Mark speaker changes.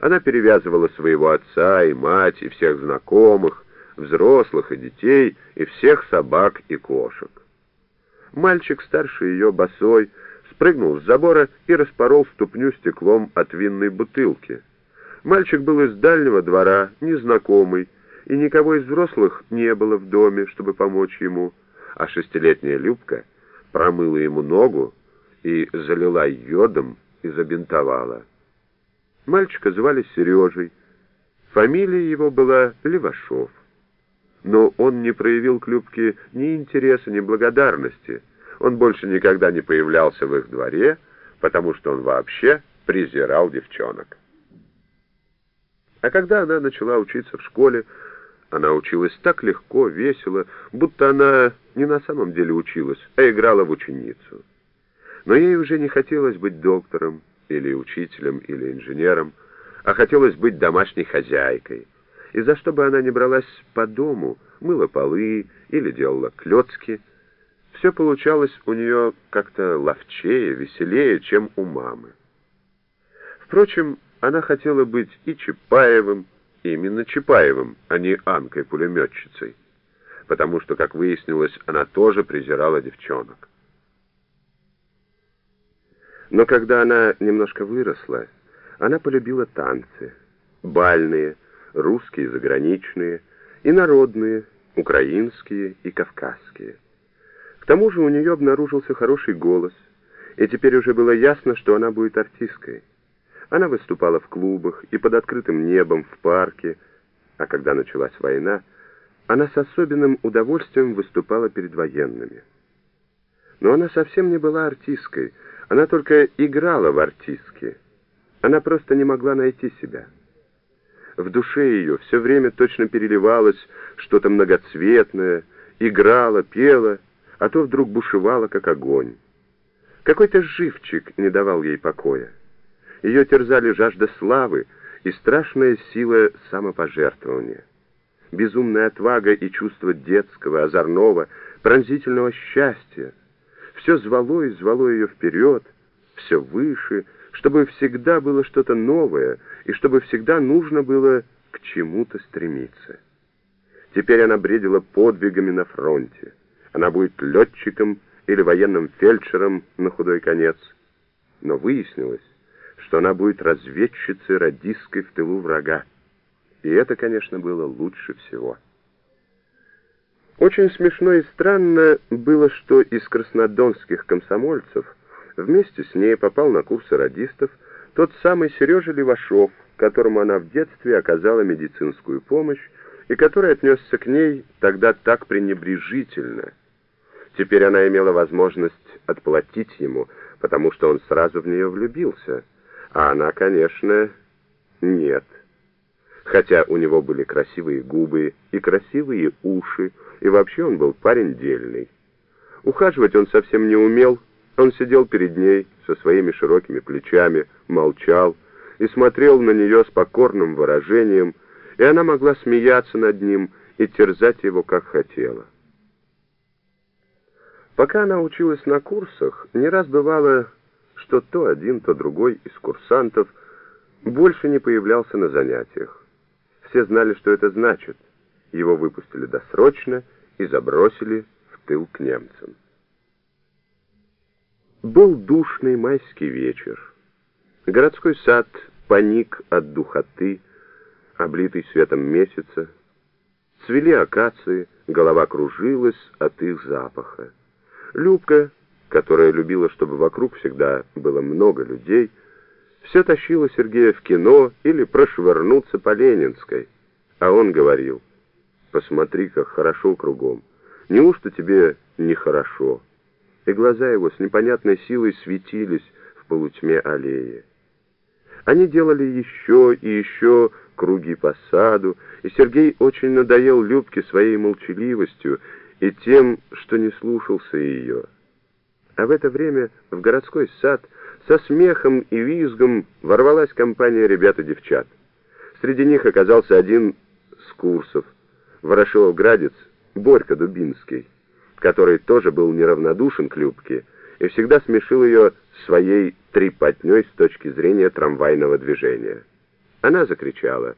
Speaker 1: Она перевязывала своего отца и мать, и всех знакомых, взрослых и детей, и всех собак и кошек. Мальчик старше ее, босой, спрыгнул с забора и распорол ступню стеклом от винной бутылки. Мальчик был из дальнего двора, незнакомый, и никого из взрослых не было в доме, чтобы помочь ему, а шестилетняя Любка промыла ему ногу и залила йодом и забинтовала. Мальчика звали Сережей, фамилия его была Левашов. Но он не проявил к Любке ни интереса, ни благодарности. Он больше никогда не появлялся в их дворе, потому что он вообще презирал девчонок. А когда она начала учиться в школе, она училась так легко, весело, будто она не на самом деле училась, а играла в ученицу. Но ей уже не хотелось быть доктором, или учителем, или инженером, а хотелось быть домашней хозяйкой. И за что бы она ни бралась по дому, мыла полы или делала клёцки, все получалось у нее как-то ловчее, веселее, чем у мамы. Впрочем, она хотела быть и Чапаевым, именно Чапаевым, а не Анкой-пулеметчицей, потому что, как выяснилось, она тоже презирала девчонок. Но когда она немножко выросла, она полюбила танцы, бальные, русские, заграничные, и народные, украинские и кавказские. К тому же у нее обнаружился хороший голос, и теперь уже было ясно, что она будет артисткой. Она выступала в клубах и под открытым небом в парке, а когда началась война, она с особенным удовольствием выступала перед военными. Но она совсем не была артисткой, она только играла в артистке. Она просто не могла найти себя. В душе ее все время точно переливалось что-то многоцветное, играла, пела, а то вдруг бушевала, как огонь. Какой-то живчик не давал ей покоя. Ее терзали жажда славы и страшная сила самопожертвования. Безумная отвага и чувство детского, озорного, пронзительного счастья. Все звало и звало ее вперед, все выше, чтобы всегда было что-то новое и чтобы всегда нужно было к чему-то стремиться. Теперь она бредила подвигами на фронте. Она будет летчиком или военным фельдшером на худой конец. Но выяснилось, что она будет разведчицей радисткой в тылу врага. И это, конечно, было лучше всего. Очень смешно и странно было, что из краснодонских комсомольцев вместе с ней попал на курсы радистов тот самый Сережа Левашов, которому она в детстве оказала медицинскую помощь и который отнесся к ней тогда так пренебрежительно. Теперь она имела возможность отплатить ему, потому что он сразу в нее влюбился — а она, конечно, нет. Хотя у него были красивые губы и красивые уши, и вообще он был парень дельный. Ухаживать он совсем не умел, он сидел перед ней со своими широкими плечами, молчал и смотрел на нее с покорным выражением, и она могла смеяться над ним и терзать его, как хотела. Пока она училась на курсах, не раз бывало, что то один, то другой из курсантов больше не появлялся на занятиях. Все знали, что это значит. Его выпустили досрочно и забросили в тыл к немцам. Был душный майский вечер. Городской сад паник от духоты, облитый светом месяца. Цвели акации, голова кружилась от их запаха. Любка которая любила, чтобы вокруг всегда было много людей, все тащила Сергея в кино или прошвырнуться по Ленинской. А он говорил, посмотри, как хорошо кругом. Неужто тебе нехорошо? И глаза его с непонятной силой светились в полутьме аллеи. Они делали еще и еще круги по саду, и Сергей очень надоел Любке своей молчаливостью и тем, что не слушался ее. А в это время в городской сад со смехом и визгом ворвалась компания ребят и девчат. Среди них оказался один с курсов, Ворошилов-Градец, Борька Дубинский, который тоже был неравнодушен к Любке и всегда смешил ее своей трепотней с точки зрения трамвайного движения. Она закричала.